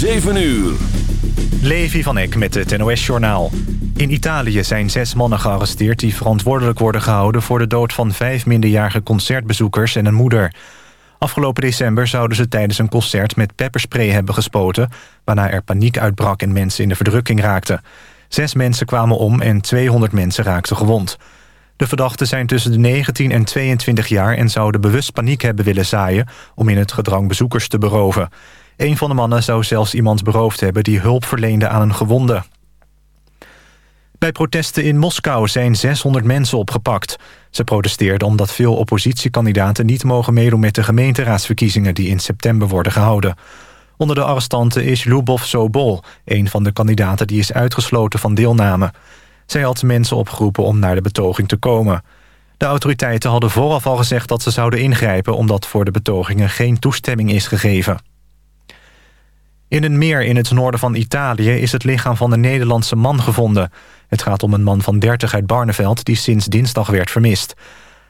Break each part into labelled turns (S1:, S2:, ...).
S1: 7 uur.
S2: Levi van Eck met het NOS-journaal. In Italië zijn zes mannen gearresteerd... die verantwoordelijk worden gehouden... voor de dood van vijf minderjarige concertbezoekers en een moeder. Afgelopen december zouden ze tijdens een concert met pepperspray hebben gespoten... waarna er paniek uitbrak en mensen in de verdrukking raakten. Zes mensen kwamen om en 200 mensen raakten gewond. De verdachten zijn tussen de 19 en 22 jaar... en zouden bewust paniek hebben willen zaaien... om in het gedrang bezoekers te beroven. Een van de mannen zou zelfs iemand beroofd hebben... die hulp verleende aan een gewonde. Bij protesten in Moskou zijn 600 mensen opgepakt. Ze protesteerden omdat veel oppositiekandidaten niet mogen meedoen... met de gemeenteraadsverkiezingen die in september worden gehouden. Onder de arrestanten is Lubov Sobol... een van de kandidaten die is uitgesloten van deelname. Zij had mensen opgeroepen om naar de betoging te komen. De autoriteiten hadden vooraf al gezegd dat ze zouden ingrijpen... omdat voor de betogingen geen toestemming is gegeven. In een meer in het noorden van Italië is het lichaam van een Nederlandse man gevonden. Het gaat om een man van 30 uit Barneveld die sinds dinsdag werd vermist.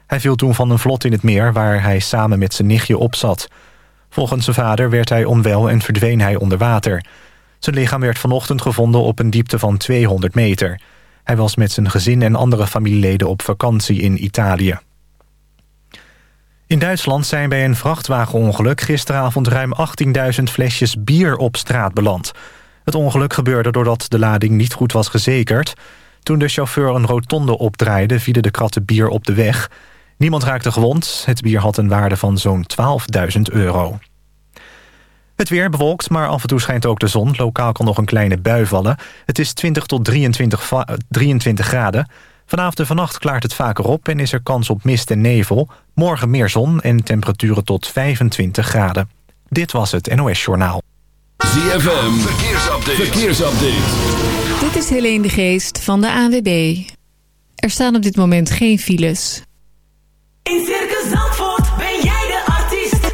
S2: Hij viel toen van een vlot in het meer waar hij samen met zijn nichtje op zat. Volgens zijn vader werd hij onwel en verdween hij onder water. Zijn lichaam werd vanochtend gevonden op een diepte van 200 meter. Hij was met zijn gezin en andere familieleden op vakantie in Italië. In Duitsland zijn bij een vrachtwagenongeluk gisteravond ruim 18.000 flesjes bier op straat beland. Het ongeluk gebeurde doordat de lading niet goed was gezekerd. Toen de chauffeur een rotonde opdraaide vielen de kratten bier op de weg. Niemand raakte gewond. Het bier had een waarde van zo'n 12.000 euro. Het weer bewolkt, maar af en toe schijnt ook de zon. Lokaal kan nog een kleine bui vallen. Het is 20 tot 23, 23 graden. Vanavond en vannacht klaart het vaker op en is er kans op mist en nevel. Morgen meer zon en temperaturen tot 25 graden. Dit was het NOS Journaal.
S1: ZFM, verkeersupdate. verkeersupdate.
S3: Dit is Helene de Geest van de AWB. Er staan op dit moment geen files.
S4: In Circus Zandvoort ben jij de artiest.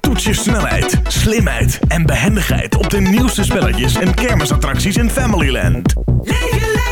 S5: Toets je snelheid, slimheid en behendigheid... op de nieuwste spelletjes en kermisattracties in Familyland.
S4: Leef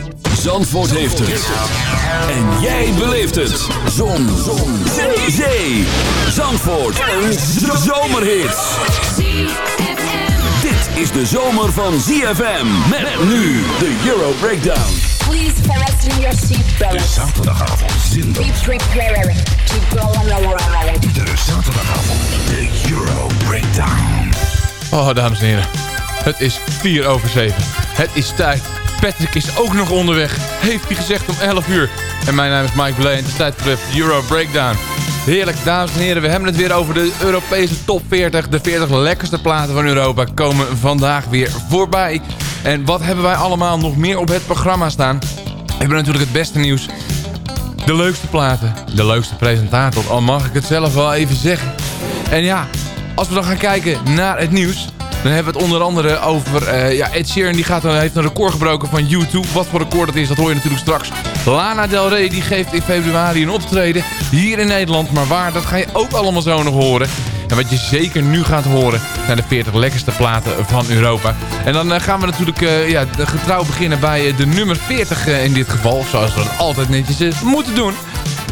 S1: Zandvoort heeft het. En jij beleeft het. Zon. Zon. Zee. Zee. Zandvoort. Een zomerhit. Dit is de zomer van ZFM. Met nu de Euro Breakdown.
S6: Please fasten your seatbelts.
S5: Zaterdagavond zin
S6: Be prepared to go on a ride.
S5: De zaterdagavond, de Euro Breakdown.
S7: Oh, dames en heren. Het is 4 over 7. Het is tijd. Patrick is ook nog onderweg. Heeft hij gezegd om 11 uur. En mijn naam is Mike Blay en het is tijd voor de Euro Breakdown. Heerlijk, dames en heren. We hebben het weer over de Europese top 40. De 40 lekkerste platen van Europa komen vandaag weer voorbij. En wat hebben wij allemaal nog meer op het programma staan? We hebben natuurlijk het beste nieuws. De leukste platen. De leukste presentator. Al mag ik het zelf wel even zeggen. En ja, als we dan gaan kijken naar het nieuws... Dan hebben we het onder andere over uh, ja, Ed Sheeran. Die gaat, heeft een record gebroken van YouTube. Wat voor record dat is, dat hoor je natuurlijk straks. Lana Del Rey die geeft in februari een optreden hier in Nederland. Maar waar, dat ga je ook allemaal zo nog horen. En wat je zeker nu gaat horen zijn de 40 lekkerste platen van Europa. En dan uh, gaan we natuurlijk ja, getrouw beginnen bij de nummer 40 in dit geval. Zoals we dat altijd netjes moeten doen.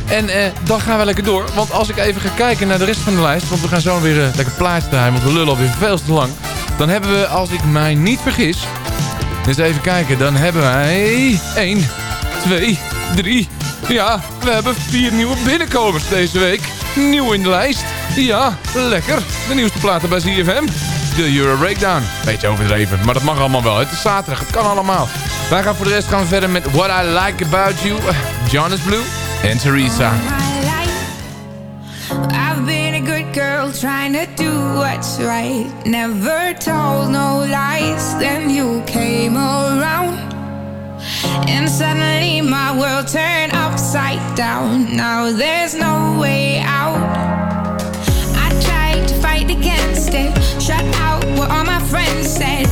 S7: En eh, dan gaan we lekker door. Want als ik even ga kijken naar de rest van de lijst... want we gaan zo weer lekker plaatsen draaien... want we lullen alweer veel te lang. Dan hebben we, als ik mij niet vergis... Dus even kijken, dan hebben wij... 1, 2, 3... Ja, we hebben vier nieuwe binnenkomers deze week. Nieuw in de lijst. Ja, lekker. De nieuwste platen bij ZFM. De Euro Breakdown. Beetje overdreven, maar dat mag allemaal wel. Het is zaterdag, het kan allemaal. Wij gaan voor de rest gaan verder met What I Like About You. Jonas Blue. and Teresa.
S8: Girl trying to do what's right. Never told no lies. Then you came around. And suddenly my world turned upside down. Now there's no way out. I tried to fight against it. Shut out what all my friends said.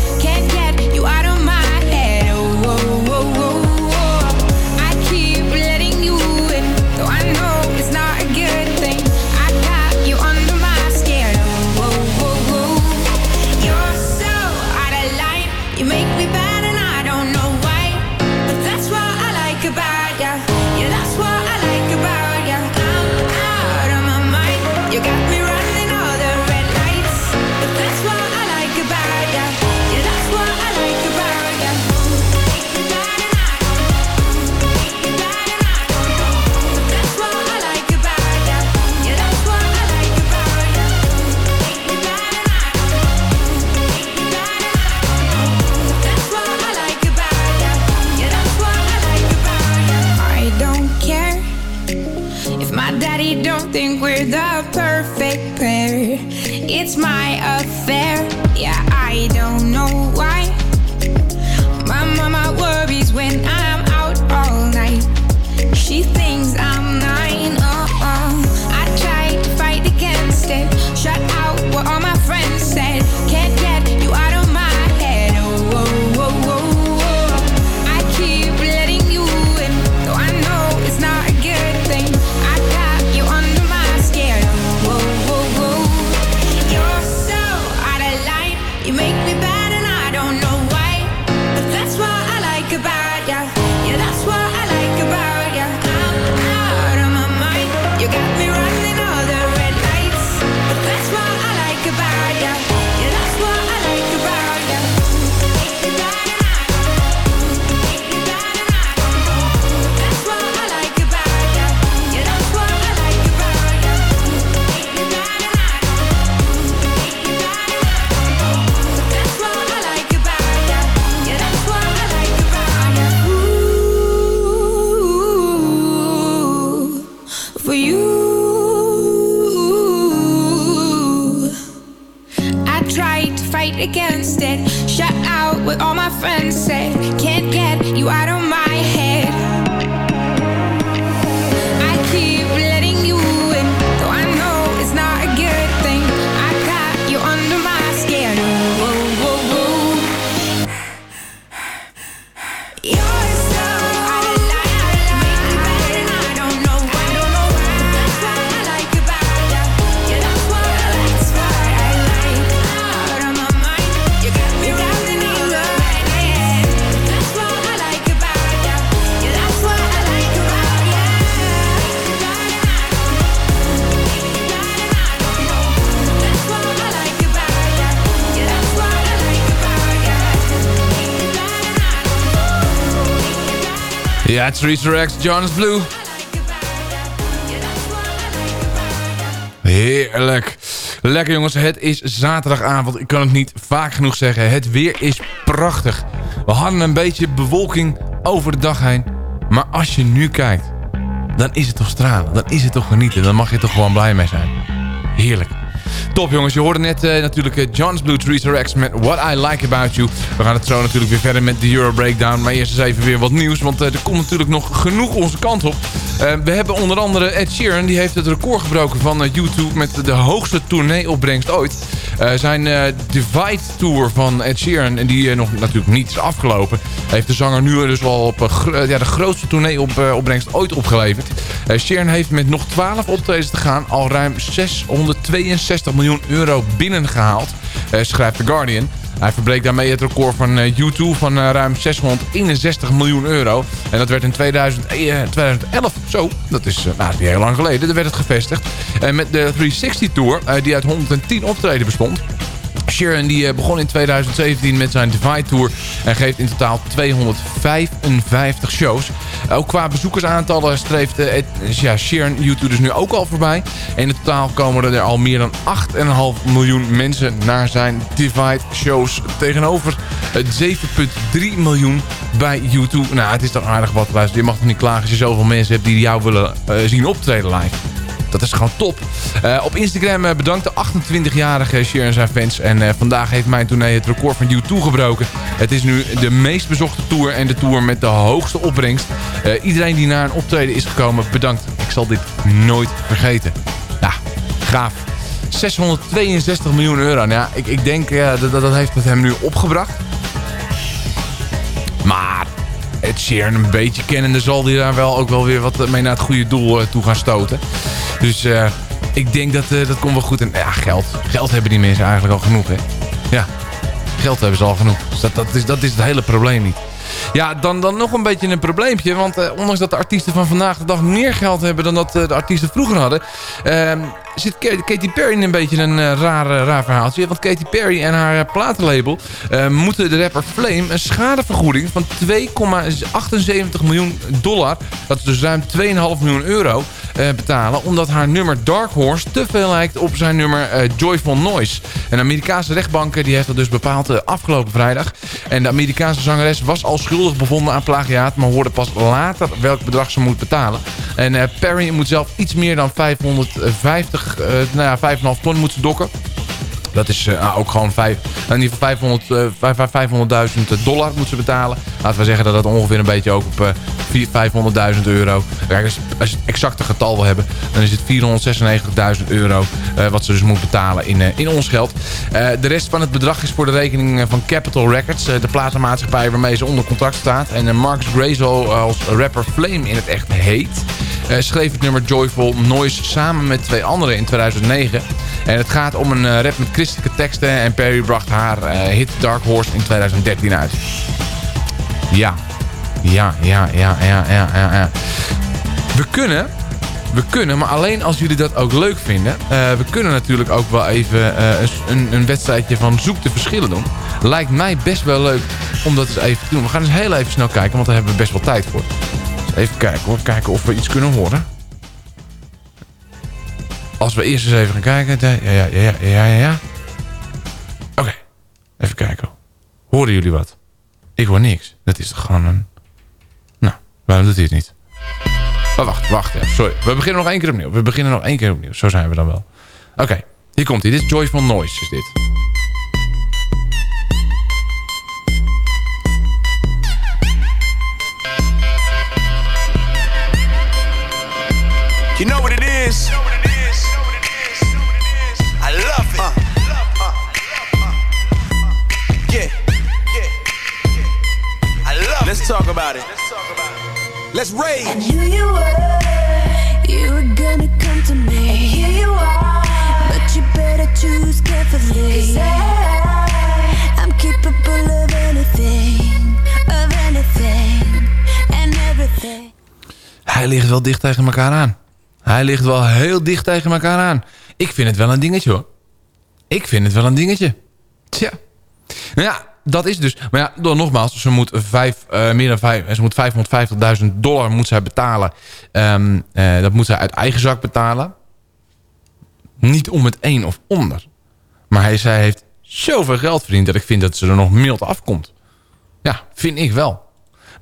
S7: Ja, Theresa Rex, Jonas Blue. Heerlijk. Lekker jongens, het is zaterdagavond. Ik kan het niet vaak genoeg zeggen. Het weer is prachtig. We hadden een beetje bewolking over de dag heen. Maar als je nu kijkt, dan is het toch stralen. Dan is het toch genieten. Dan mag je toch gewoon blij mee zijn. Heerlijk. Top jongens, je hoorde net uh, natuurlijk uh, John's Blue Teresa Rex met What I Like About You. We gaan het zo natuurlijk weer verder met de Euro Breakdown. Maar eerst eens even weer wat nieuws, want uh, er komt natuurlijk nog genoeg onze kant op. we hebben onder andere Ed Sheeran, die heeft het record gebroken van YouTube met de hoogste tourneeopbrengst ooit. Zijn Divide Tour van Ed Sheeran, en die nog natuurlijk niet is afgelopen, heeft de zanger nu dus wel op ja, de grootste tourneeopbrengst ooit opgeleverd. Sheeran heeft met nog 12 optredens te gaan al ruim 662 miljoen euro binnengehaald, schrijft The Guardian. Hij verbreekt daarmee het record van uh, U2 van uh, ruim 661 miljoen euro. En dat werd in 2000, 2011, zo, dat is nou, heel lang geleden, daar werd het gevestigd. En met de 360 Tour, die uit 110 optreden bestond... Sharon die begon in 2017 met zijn Divide Tour en geeft in totaal 255 shows. Ook qua bezoekersaantallen streeft uh, ja, Sharon YouTube dus nu ook al voorbij. In totaal komen er al meer dan 8,5 miljoen mensen naar zijn Divide shows. Tegenover 7,3 miljoen bij YouTube. Nou, het is toch aardig wat. Je mag toch niet klagen als je zoveel mensen hebt die jou willen zien optreden live. Dat is gewoon top. Uh, op Instagram uh, bedankt de 28-jarige Sharon zijn fans. En uh, vandaag heeft mijn tournee het record van U2 gebroken. Het is nu de meest bezochte tour en de tour met de hoogste opbrengst. iedereen die naar een optreden is gekomen, bedankt. Ik zal dit nooit vergeten. Ja, gaaf. 662 miljoen euro. Nou, ja, ik, ik denk dat, dat heeft het hem nu opgebracht. Maar Ed Sheeran een beetje kennende zal hij daar wel ook wel weer wat mee naar het goede doel toe gaan stoten. Dus uh, ik denk dat uh, dat komt wel goed. En ja, geld. Geld hebben die mensen eigenlijk al genoeg, hè. Ja, geld hebben ze al genoeg. Dus dat, dat, is, dat is het hele probleem niet. Ja, dan, dan nog een beetje een probleempje. Want uh, ondanks dat de artiesten van vandaag de dag meer geld hebben dan dat de artiesten vroeger hadden... Zit Katy Perry in een beetje een raar, raar verhaaltje. Want Katy Perry en haar platenlabel moeten de rapper Flame een schadevergoeding van 2,78 miljoen dollar... dat is dus ruim 2,5 miljoen euro betalen... omdat haar nummer Dark Horse te veel lijkt op zijn nummer Joyful Noise. Een Amerikaanse rechtbank die heeft dat dus bepaald afgelopen vrijdag. En de Amerikaanse zangeres was al schuldig bevonden aan plagiaat... maar hoorde pas later welk bedrag ze moet betalen. En Perry moet zelf iets meer dan 550, uh, nou ja, 5,5 ton moeten dokken. Dat is uh, ook gewoon vijf, in ieder geval 500.000 500 dollar moeten ze betalen. Laten we zeggen dat dat ongeveer een beetje ook op uh, 500.000 euro. Als je het exacte getal wil hebben, dan is het 496.000 euro wat ze dus moet betalen in, in ons geld. de rest van het bedrag is voor de rekening van Capitol Records, de platenmaatschappij waarmee ze onder contract staat. En Marcus Grazo als rapper Flame in het echt heet. schreef het nummer Joyful Noise samen met twee anderen in 2009. En het gaat om een rap met teksten. En Perry bracht haar uh, hit Dark Horse in 2013 uit. Ja. Ja, ja, ja, ja, ja, ja. We kunnen... We kunnen, maar alleen als jullie dat ook leuk vinden. Uh, we kunnen natuurlijk ook wel even uh, een, een wedstrijdje van zoek de verschillen doen. Lijkt mij best wel leuk om dat eens even te doen. We gaan eens heel even snel kijken, want daar hebben we best wel tijd voor. Dus even kijken hoor. Kijken of we iets kunnen horen. Als we eerst eens even gaan kijken. Ja, ja, ja, ja, ja. Horen jullie wat? Ik hoor niks. Dat is toch gewoon een... Nou, waarom doet hij het niet? Oh, wacht, wacht. Sorry. We beginnen nog één keer opnieuw. We beginnen nog één keer opnieuw. Zo zijn we dan wel. Oké, hier komt hij. Dit is Joyful Noise, is dit.
S9: You know what it is? Let's talk about it. Let's rage.
S8: I knew you were, you were gonna come to me. And here you are, but you better choose carefully. Cause I, I'm capable of anything, of anything, and everything.
S7: Hij ligt wel dicht tegen elkaar aan. Hij ligt wel heel dicht tegen elkaar aan. Ik vind het wel een dingetje hoor. Ik vind het wel een dingetje. Tja. Nou ja, dat is dus... Maar ja, dan nogmaals, ze moet, uh, meer dan vijf, ze moet 550.000 dollar moet zij betalen. Um, uh, dat moet zij uit eigen zak betalen. Niet om het een of onder. Maar hij, zij heeft zoveel geld verdiend dat ik vind dat ze er nog mild afkomt. Ja, vind ik wel.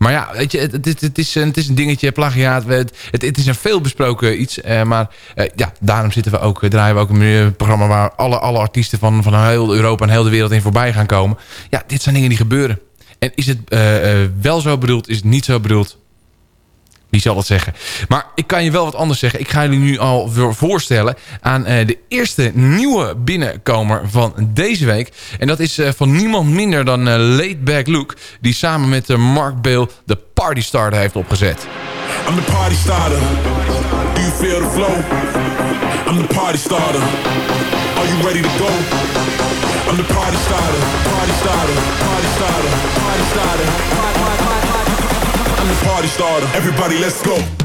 S7: Maar ja, weet je, het, het, is, het is een dingetje, plagiaat. Het, het, het is een veelbesproken iets. Uh, maar uh, ja, daarom zitten we ook, draaien we ook een programma... waar alle, alle artiesten van, van heel Europa en heel de wereld in voorbij gaan komen. Ja, dit zijn dingen die gebeuren. En is het wel zo bedoeld, is het niet zo bedoeld... Wie zal het zeggen? Maar ik kan je wel wat anders zeggen. Ik ga jullie nu al voorstellen aan uh, de eerste nieuwe binnenkomer van deze week. En dat is uh, van niemand minder dan Late Back Luke. Die samen met Mark Bale de Party Starter heeft opgezet.
S10: I'm the party starter. Do you feel the flow? I'm the party starter. Are you ready to go? I'm the party starter. Party starter. Party starter. Party starter. Party, party. I'm the party starter. Everybody, let's go.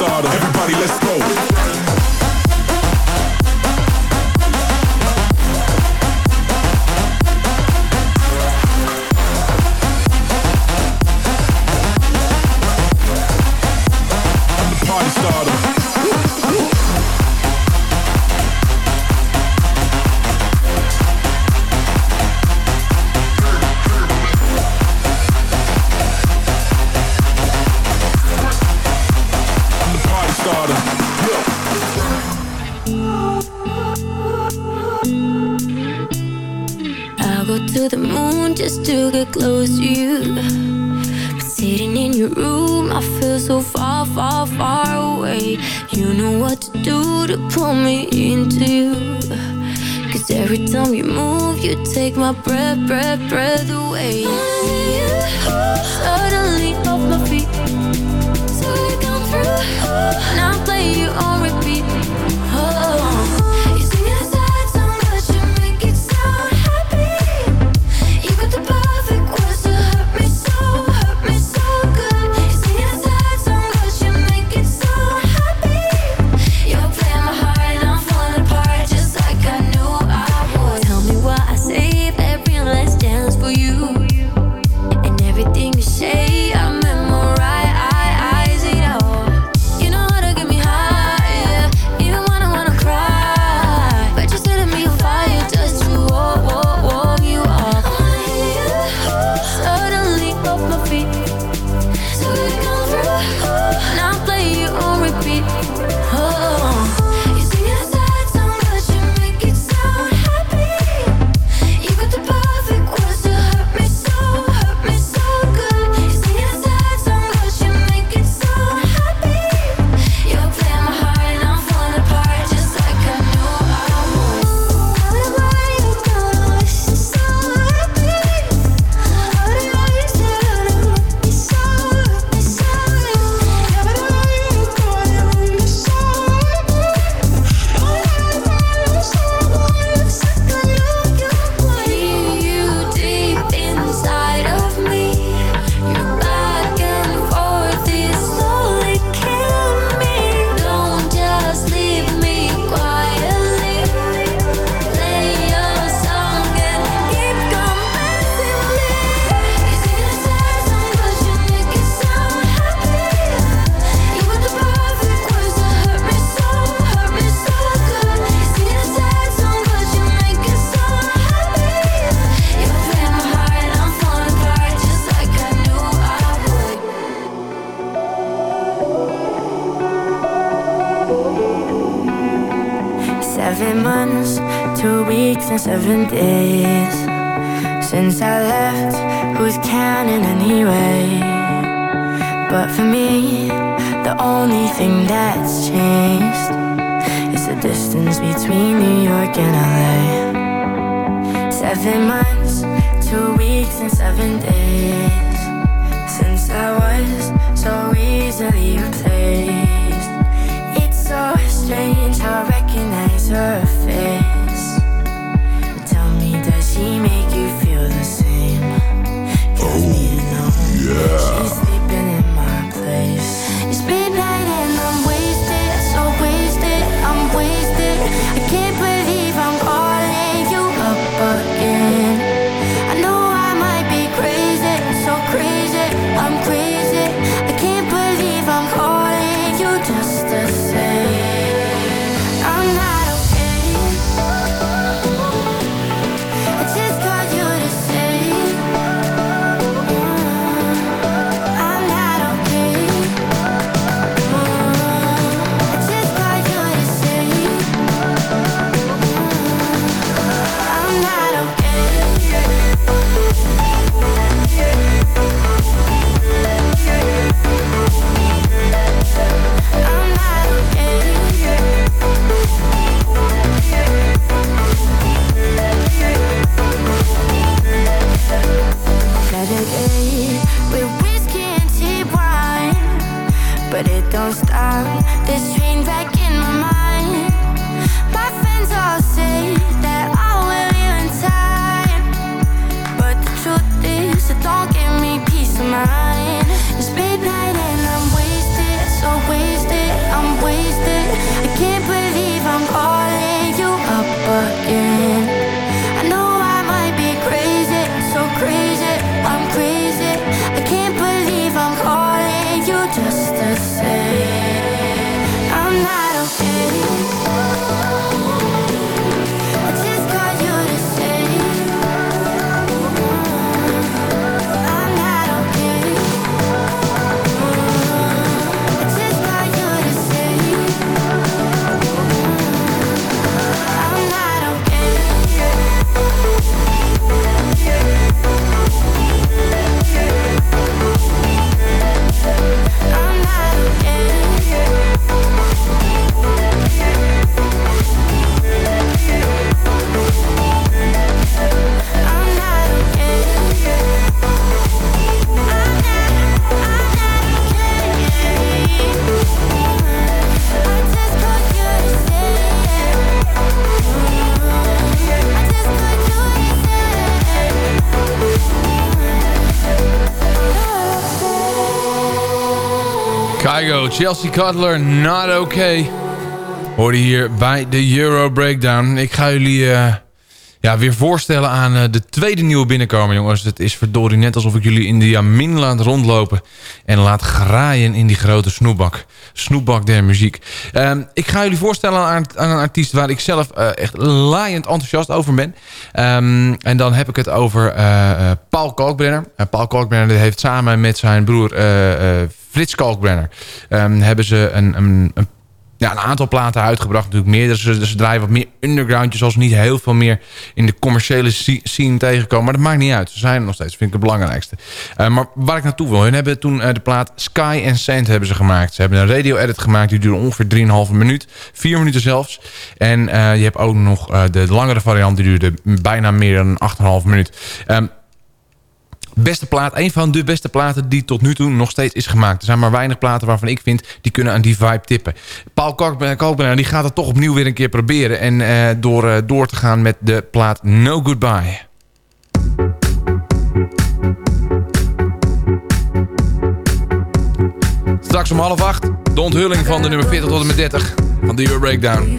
S10: starter. Everybody, let's go.
S11: Pull me into you. Cause every time you move, you take my breath, breath, breath away.
S7: Chelsea Cutler, not okay. Hoorde hier bij de Euro Breakdown. Ik ga jullie eh, ja, weer voorstellen aan eh, de tweede nieuwe binnenkomer, jongens. Het is verdorie net alsof ik jullie in de Jamin laat rondlopen... en laat graaien in die grote snoepbak. Snoepbak der muziek. Ehm, ik ga jullie voorstellen aan, aan een artiest... waar ik zelf eh, echt laaiend enthousiast over ben. Ehm, en dan heb ik het over Paul Kalkbrenner. Paul Kalkbrenner heeft samen met zijn broer Frits Kalkbrenner... ehm, hebben ze een, een, ja, een aantal platen uitgebracht. Natuurlijk meer. Dus ze, ze draaien wat meer undergroundjes. Zoals niet heel veel meer in de commerciële sce- scene tegenkomen. Maar dat maakt niet uit. Ze zijn er nog steeds. vind ik het belangrijkste. Uh, maar waar ik naartoe wil. Hun hebben toen uh, de plaat Sky and Sand hebben ze gemaakt. Ze hebben een radio edit gemaakt. Die duurde ongeveer 3,5 minuut. 4 minuten zelfs. En uh, je hebt ook nog uh, de langere variant. Die duurde bijna meer dan 8,5 minuut. Um, beste plaat, een van de beste platen die tot nu toe nog steeds is gemaakt. Er zijn maar weinig platen waarvan ik vind, die kunnen aan die vibe tippen. Paul Kalkbrenner, die gaat het toch opnieuw weer een keer proberen. En uh, door, uh, door te gaan met de plaat No Goodbye. Straks om half acht, de onthulling van de nummer 40 tot en met 30 van de Euro Breakdown.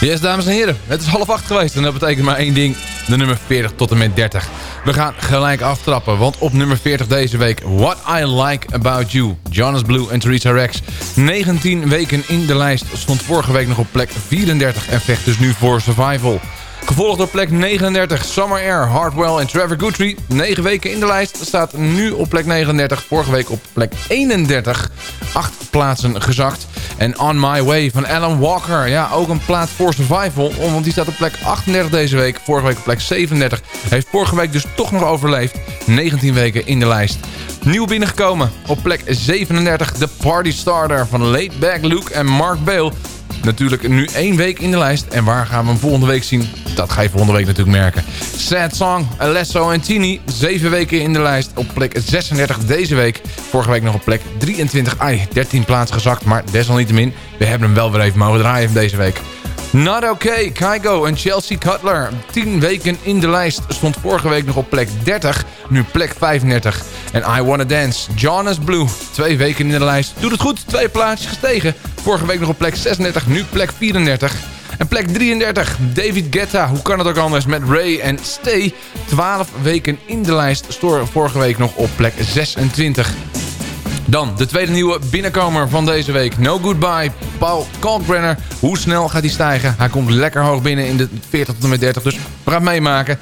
S7: Yes, dames en heren. Het is half acht geweest en dat betekent maar één ding. De nummer 40 tot en met 30. We gaan gelijk aftrappen, want op nummer 40 deze week... What I Like About You. Jonas Blue en Theresa Rex. 19 weken in de lijst. Stond vorige week nog op plek 34 en vecht dus nu voor survival. Gevolgd door plek 39, Summer Air, Hardwell en Trevor Guthrie. 9 weken in de lijst, staat nu op plek 39. Vorige week op plek 31. 8 plaatsen gezakt. En On My Way van Alan Walker. Ja, ook een plaat voor Survival. Want die staat op plek 38 deze week. Vorige week op plek 37. Heeft vorige week dus toch nog overleefd. 19 weken in de lijst. Nieuw binnengekomen op plek 37. The Party Starter van Laid Back Luke en Mark Bale. Natuurlijk nu één week in de lijst. En waar gaan we hem volgende week zien? Dat ga je volgende week natuurlijk merken. Sad Song, Alesso en Tini. Zeven weken in de lijst. Op plek 36 deze week. Vorige week nog op plek 23. Ai, 13 plaatsen gezakt. Maar desalniettemin, we hebben hem wel weer even mogen draaien deze week. Not Okay, Kygo en Chelsea Cutler. 10 weken in de lijst. Stond vorige week nog op plek 30. Nu plek 35. En I Wanna Dance, Jonas Blue. Twee weken in de lijst. Doet het goed, twee plaatsjes gestegen. Vorige week nog op plek 36, nu plek 34. En plek 33, David Guetta. Hoe kan het ook anders met Ray en Stay. 12 weken in de lijst. Stoor vorige week nog op plek 26. Dan de tweede nieuwe binnenkomer van deze week. No Goodbye, Paul Kalkbrenner. Hoe snel gaat hij stijgen? Hij komt lekker hoog binnen in de 40 tot en met 30, dus gaan meemaken.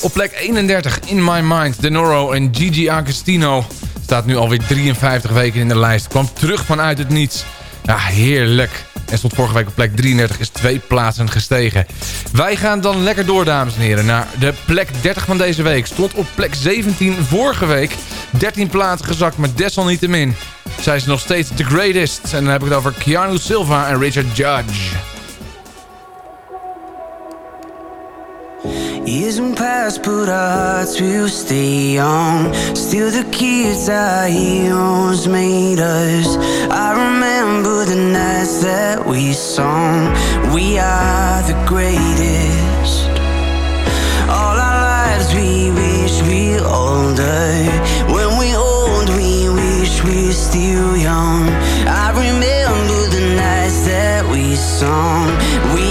S7: Op plek 31, In My Mind, Denoro en Gigi Agostino. Staat nu alweer 53 weken in de lijst. Kwam terug vanuit het niets. Ja, heerlijk. En stond vorige week op plek 33, is twee plaatsen gestegen. Wij gaan dan lekker door, dames en heren, naar de plek 30 van deze week. Stond op plek 17 vorige week. 13 plaatsen gezakt, maar desalniettemin. Zij is nog steeds the greatest. En dan heb ik het over Keanu Silva en Richard Judge.
S12: Years won't but our hearts will stay young. Still, the kids our heroes made us. I remember the nights that we sung. We are the greatest. All our lives we wish we older. When we old, we wish we're still young. I remember the nights that we sung. We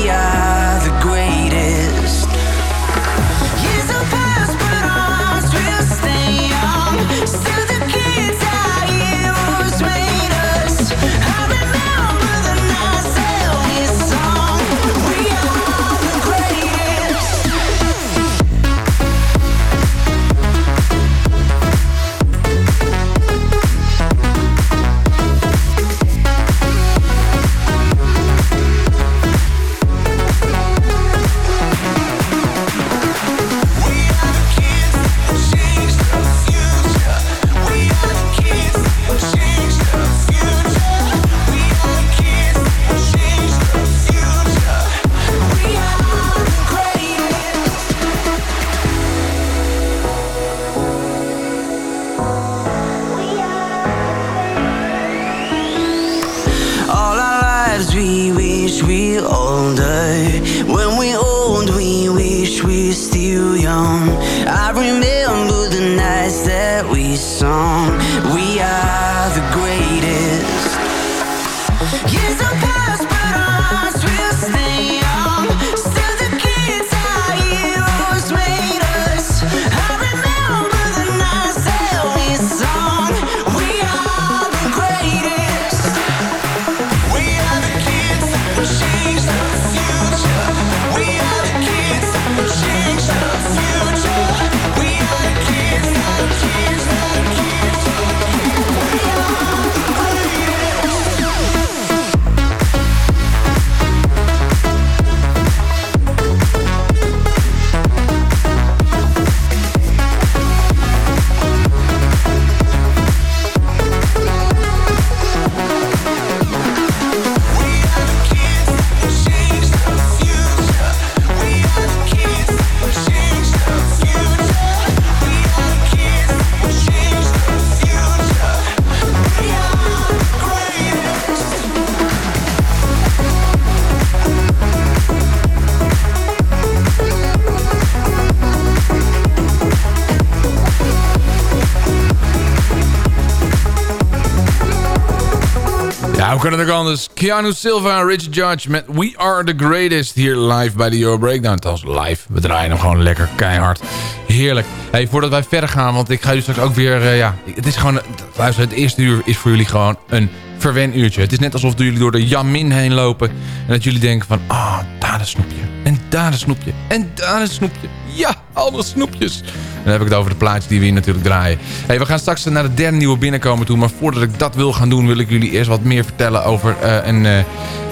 S7: Hoe kan het ook anders? Keanu Silva en Richard Judge met We Are The Greatest. Hier live bij de Euro Breakdown. Althans live. We draaien hem gewoon lekker keihard. Heerlijk. Hey, voordat wij verder gaan, want ik ga jullie straks ook weer... eh, ja, het is gewoon... Luister, het eerste uur is voor jullie gewoon een verwenuurtje. Het is net alsof jullie door de Jamin heen lopen. En dat jullie denken van... Ah, oh, daar een snoepje. En daar een snoepje. En daar een snoepje. Ja, allemaal snoepjes. Dan heb ik het over de plaatjes die we hier natuurlijk draaien. Hey, we gaan straks naar de derde nieuwe binnenkomen toe. Maar voordat ik dat wil gaan doen, wil ik jullie eerst wat meer vertellen over eh, een... eh,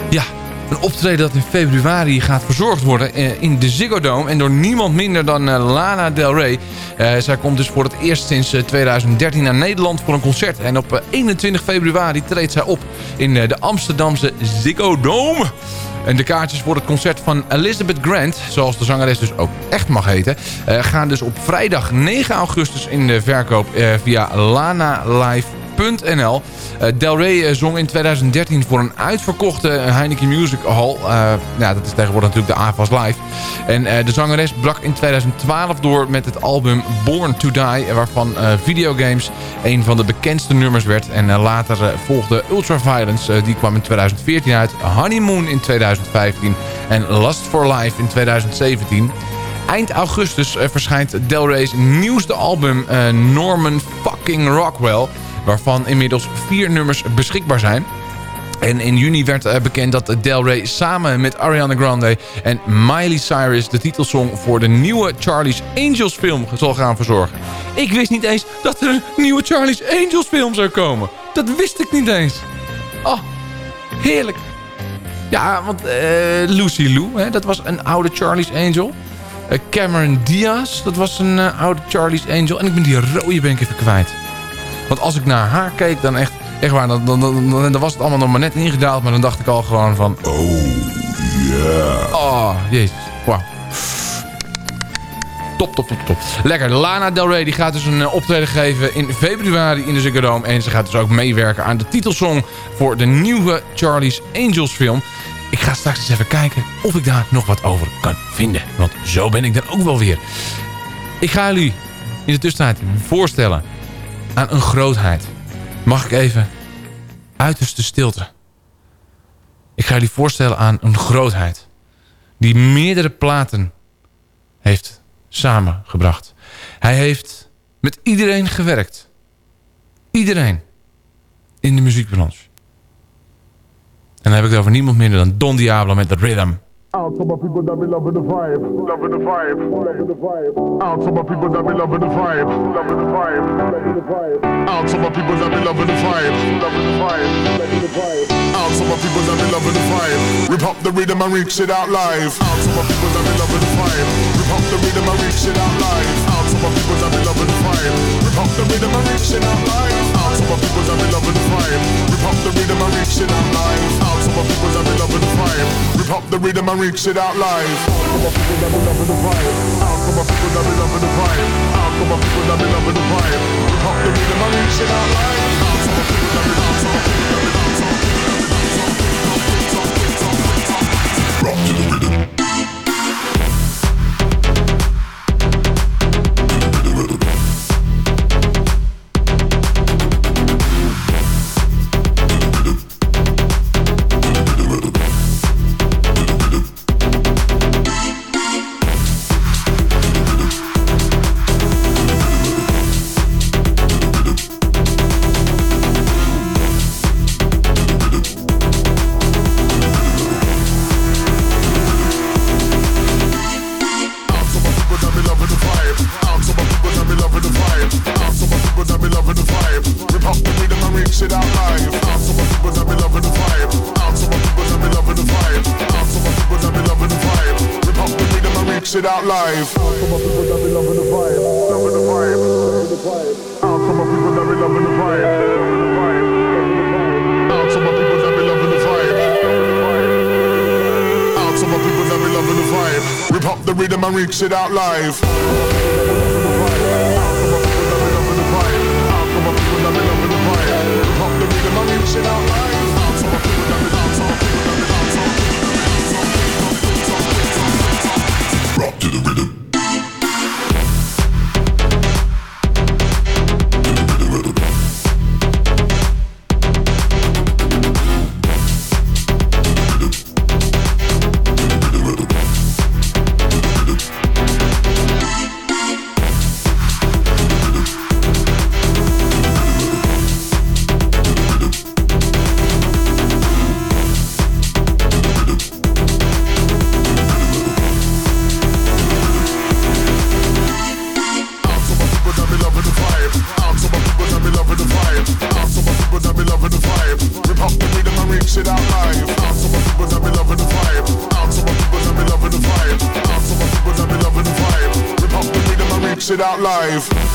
S7: ja, Een optreden dat in februari gaat verzorgd worden eh, in de Ziggo Dome. En door niemand minder dan Lana Del Rey. Zij komt dus voor het eerst sinds eh, 2013 naar Nederland voor een concert. En op eh, 21 februari treedt zij op in de Amsterdamse Ziggo Dome. En de kaartjes voor het concert van Elizabeth Grant, zoals de zangeres dus ook echt mag heten... eh, gaan dus op vrijdag 9 augustus in de verkoop eh, via lanalive.nl. Eh, Del Rey eh, zong in 2013 voor een uitverkochte Heineken Music Hall. Eh, ja, dat is tegenwoordig natuurlijk de AFAS Live. En eh, de zangeres brak in 2012 door met het album Born to Die... waarvan eh, Videogames een van de bekendste nummers werd. En eh, later eh, volgde Ultraviolence, eh, die kwam in 2014 uit. Honeymoon in 2015 en Lust for Life in 2017... Eind augustus eh, verschijnt Del Rey's nieuwste album eh, Norman fucking Rockwell. Waarvan inmiddels vier nummers beschikbaar zijn. En in juni werd eh, bekend dat Del Rey samen met Ariana Grande en Miley Cyrus de titelsong voor de nieuwe Charlie's Angels film zal gaan verzorgen. Ik wist niet eens dat er een nieuwe Charlie's Angels film zou komen. Dat wist ik niet eens. Oh, heerlijk. Ja, want eh, Lucy Lou, hè, dat was een oude Charlie's Angel. Eh, Cameron Diaz, dat was een oude Charlie's Angel. En ik ben die rode ben ik even kwijt. Want als ik naar haar keek, dan echt... Echt waar, dan, dan, dan, dan- was het allemaal nog maar net ingedaald. Maar dan dacht ik al gewoon van... Oh, yeah. Oh, jezus. Wauw. Top, top, top, top. Lekker. Lana Del Rey die gaat dus een eh, optreden geven in februari in de Ziggo Dome. En ze gaat dus ook meewerken aan de titelsong voor de nieuwe Charlie's Angels film. Ik ga straks eens even kijken of ik daar nog wat over kan vinden. Want zo ben ik dan ook wel weer. Ik ga jullie in de tussentijd voorstellen aan een grootheid. Mag ik even uiterste stilte. Ik ga jullie voorstellen aan een grootheid. Die meerdere platen heeft samengebracht. Hij heeft met iedereen gewerkt. Iedereen. In de muziekbranche. En dan heb ik het over niemand minder dan Don Diablo met The Rhythm.
S10: Out to my people that be loving the vibe, loving the vibe, loving the vibe. Out to my people that be loving the vibe, loving the vibe, loving the vibe. Out to my people that be loving the vibe, loving the vibe, loving the vibe. Out to my people that be loving the vibe. Rip up the rhythm and reach it out live. Out to my people that be loving the vibe. Rip up the rhythm and reach it out live. Out to my people that be loving the vibe. Rip up the rhythm and reach it out live. Out to my people that be loving the vibe. Rip up the rhythm and reach it out live. Out to my people that be loving the vibe. Rip up the rhythm and reach it out live. Out to my people that be loving the vibe. Out to my people that be loving the vibe. Out to my people that be loving the vibe. Rip up the rhythm and reach it out live. Out to my people that be out to my people that be out to Rock to the rhythm. Rhythm and reach it out live. it out live.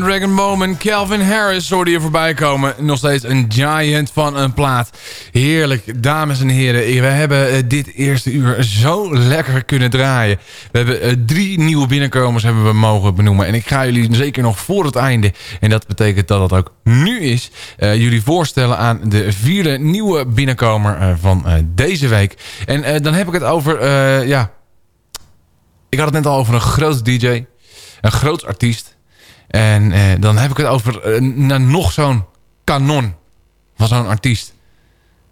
S7: Dragon Moment. Calvin Harris hoorde je voorbij komen. Nog steeds een giant van een plaat. Heerlijk, dames en heren. We hebben eh, dit eerste uur zo lekker kunnen draaien. We hebben eh, drie nieuwe binnenkomers hebben we mogen benoemen. En ik ga jullie zeker nog voor het einde, en dat betekent dat het ook nu is... eh, jullie voorstellen aan de vierde nieuwe binnenkomer van deze week. En dan heb ik het over, ja... Ik had het net al over een groot DJ. Een groot artiest. En eh, dan heb ik het over eh, nou, nog zo'n kanon van zo'n artiest.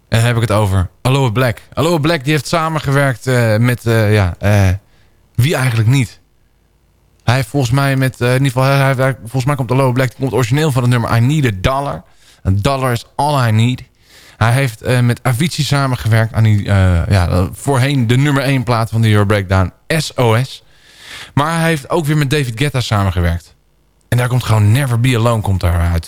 S7: En dan heb ik het over Aloha Black. Aloha Black die heeft samengewerkt eh, met, ja, wie eigenlijk niet? Hij heeft volgens mij met, in ieder geval, hij, volgens mij komt Aloha Black, komt origineel van het nummer I Need a Dollar. Een dollar is all I need. Hij heeft met Avicii samengewerkt aan die, ja, voorheen de nummer 1 plaat van de Euro Breakdown, SOS. Maar hij heeft ook weer met David Guetta samengewerkt. En daar komt gewoon Never Be Alone komt daar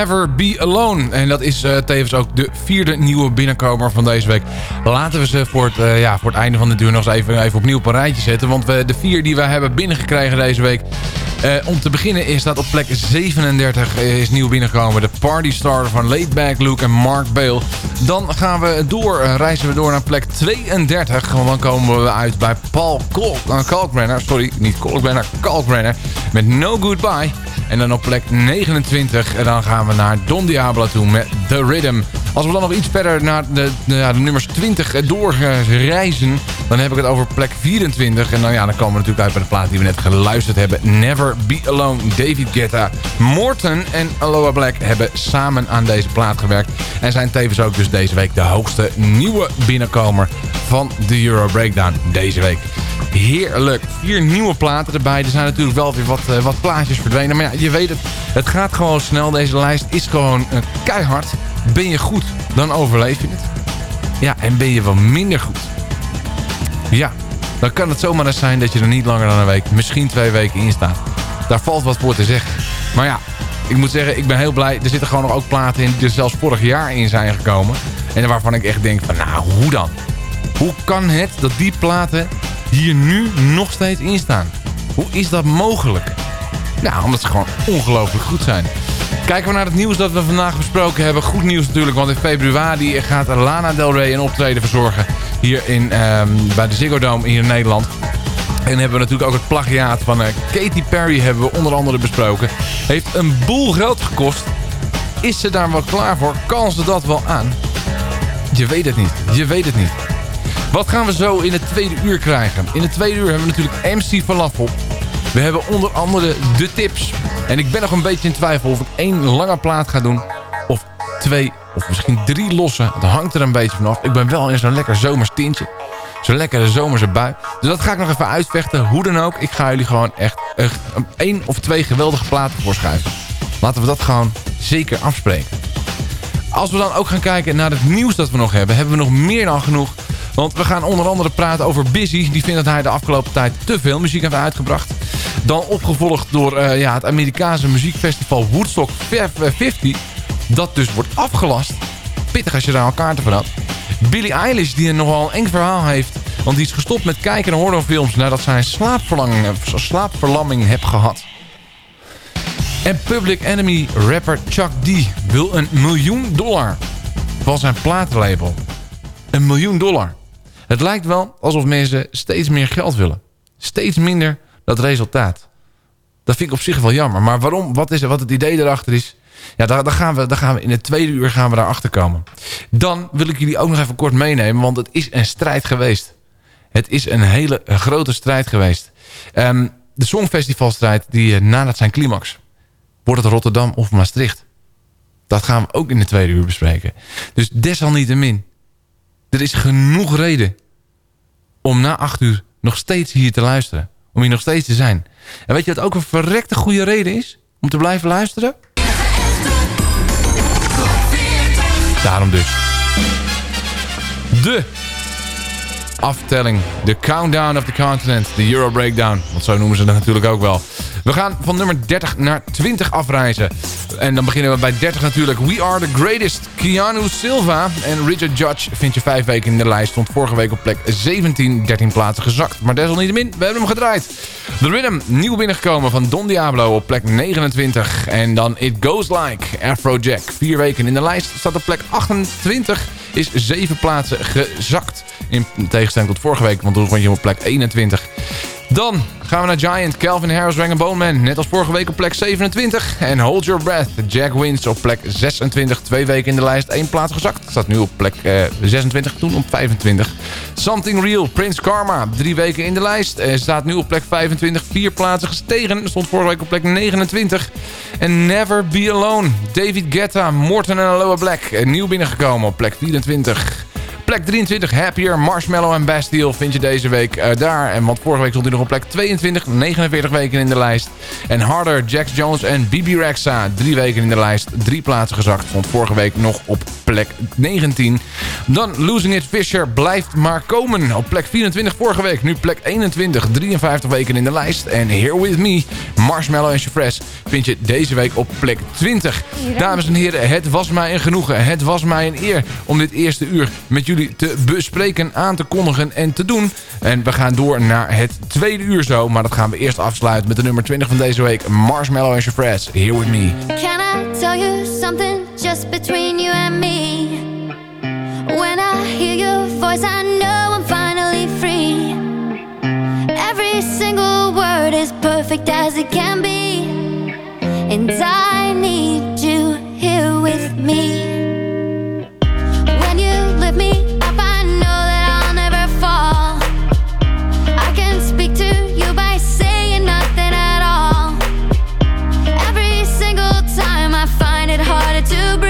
S13: Never Be Alone.
S7: En dat is eh, tevens ook de vierde nieuwe binnenkomer van deze week. Laten we ze voor het, eh, ja, voor het einde van de duur nog eens even, even opnieuw op een rijtje zetten. Want we, de vier die wij hebben binnengekregen deze week... eh, om te beginnen is dat op plek 37 is nieuw binnengekomen. De Party Starter van Laidback Luke en Mark Bale. Dan gaan we door, eh, reizen we door naar plek 32. Want dan komen we uit bij Paul Kol eh, Kalkbrenner. Sorry, niet Kalkbrenner, Kalkbrenner. Met No Goodbye. En dan op plek 29. En dan gaan we naar Don Diablo toe met The Rhythm. Als we dan nog iets verder naar de, de, nummers 20 doorreizen... dan heb ik het over plek 24. En dan, ja, dan komen we natuurlijk uit bij de plaat die we net geluisterd hebben. Never Be Alone. David Guetta, Morton en Aloha Black hebben samen aan deze plaat gewerkt. En zijn tevens ook dus deze week de hoogste nieuwe binnenkomer van de Euro Breakdown deze week. Heerlijk. Vier nieuwe platen erbij. Er zijn natuurlijk wel weer wat, eh, wat plaatjes verdwenen. Maar ja, je weet het. Het gaat gewoon snel. Deze lijst is gewoon eh, keihard. Ben je goed, dan overleef je het. Ja, en ben je wat minder goed. Ja, dan kan het zomaar eens zijn dat je er niet langer dan een week, misschien twee weken in staat. Daar valt wat voor te zeggen. Maar ja, ik moet zeggen, ik ben heel blij. Er zitten gewoon nog ook platen in die er zelfs vorig jaar in zijn gekomen. En waarvan ik echt denk van, nou, hoe dan? Hoe kan het dat die platen hier nu nog steeds in staan? Hoe is dat mogelijk? Nou, omdat ze gewoon ongelooflijk goed zijn. Kijken we naar het nieuws dat we vandaag besproken hebben. Goed nieuws natuurlijk, want in februari gaat Lana Del Rey een optreden verzorgen. Hier in, ehm, bij de Ziggo Dome hier in Nederland. En hebben we natuurlijk ook het plagiaat van eh, Katy Perry hebben we onder andere besproken. Heeft een boel geld gekost. Is ze daar wel klaar voor? Kan ze dat wel aan? Je weet het niet. Je weet het niet. Wat gaan we zo in het tweede uur krijgen? In het tweede uur hebben we natuurlijk MC Falafel. We hebben onder andere de tips. En ik ben nog een beetje in twijfel of ik één lange plaat ga doen. Of twee, of misschien drie losse. Het hangt er een beetje vanaf. Ik ben wel in zo'n lekker zomers tintje. Zo'n lekkere zomerse bui. Dus dat ga ik nog even uitvechten. Hoe dan ook. Ik ga jullie gewoon echt, één of twee geweldige platen voorschuiven. Laten we dat gewoon zeker afspreken. Als we dan ook gaan kijken naar het nieuws dat we nog hebben... hebben we nog meer dan genoeg. Want we gaan onder andere praten over Busy. Die vindt dat hij de afgelopen tijd te veel muziek heeft uitgebracht. Dan opgevolgd door eh, ja, het Amerikaanse muziekfestival Woodstock 50. Dat dus wordt afgelast. Pittig als je daar al kaarten van had. Billie Eilish die een nogal eng verhaal heeft. Want die is gestopt met kijken naar horrorfilms... nadat zij een slaapverlamming, slaapverlamming heeft gehad. En Public Enemy rapper Chuck D wil een miljoen dollar van zijn platenlabel. Een miljoen dollar. Het lijkt wel alsof mensen steeds meer geld willen. Steeds minder dat resultaat. Dat vind ik op zich wel jammer. Maar waarom? Wat, is er, wat het idee erachter is? Ja, daar, daar, gaan we, daar gaan we in het tweede uur gaan we daarachter komen. Dan wil ik jullie ook nog even kort meenemen. Want het is een strijd geweest. Het is een hele grote strijd geweest. Ehm, de Songfestivalstrijd die eh, nadat zijn climax. Wordt het Rotterdam of Maastricht? Dat gaan we ook in de tweede uur bespreken. Dus desalniettemin. Er is genoeg reden om na acht uur nog steeds hier te luisteren. Om hier nog steeds te zijn. En weet je wat ook een verrekte goede reden is? Om te blijven luisteren? Daarom dus. De aftelling. De Countdown of the Continent. De Euro Breakdown. Want zo noemen ze dat natuurlijk ook wel. We gaan van nummer 30 naar 20 afreizen. En dan beginnen we bij 30 natuurlijk. We Are The Greatest. Keanu Silva en Richard Judge vind je vijf weken in de lijst. Stond vorige week op plek 17, 13 plaatsen gezakt. Maar desalniettemin, we hebben hem gedraaid. The Rhythm, nieuw binnengekomen van Don Diablo op plek 29. En dan It Goes Like, Afrojack. Vier weken in de lijst, staat op plek 28. Is zeven plaatsen gezakt. In tegenstelling tot vorige week, want toen vond je hem op plek 21. Dan gaan we naar Giant, Calvin Harris, Rang Bone Man. Net als vorige week op plek 27. En Hold Your Breath, Jack Wins op plek 26. Twee weken in de lijst, één plaats gezakt. Staat nu op plek eh, 26, toen op 25. Something Real, Prince Karma. Drie weken in de lijst. Eh, staat nu op plek 25, vier plaatsen gestegen. Stond vorige week op plek 29. En Never Be Alone, David Guetta, Morton en Aloha Black. Eh, nieuw binnengekomen op plek 24. Plek 23, Happier, Marshmallow en Bastille vind je deze week eh, daar. En want vorige week stond hij nog op plek 22, 49 weken in de lijst. En Harder, Jax Jones en Bibi Rexa, drie weken in de lijst. Drie plaatsen gezakt, stond vorige week nog op plek 19. Dan Losing It Fisher blijft maar komen. Op plek 24 vorige week, nu plek 21, 53 weken in de lijst. En Here With Me, Marshmallow en Chefres vind je deze week op plek 20. Dames en heren, het was mij een genoegen. Het was mij een eer om dit eerste uur met jullie te bespreken, aan te kondigen en te doen. En we gaan door naar het tweede uur zo. Maar dat gaan we eerst afsluiten met de nummer 20 van deze week. Marshmallow en Chefres, Here With Me.
S11: Can I tell you something just between you and me? When I hear your voice, I know I'm finally free. Every single word is perfect as it can be. And I need you here with me. To breathe.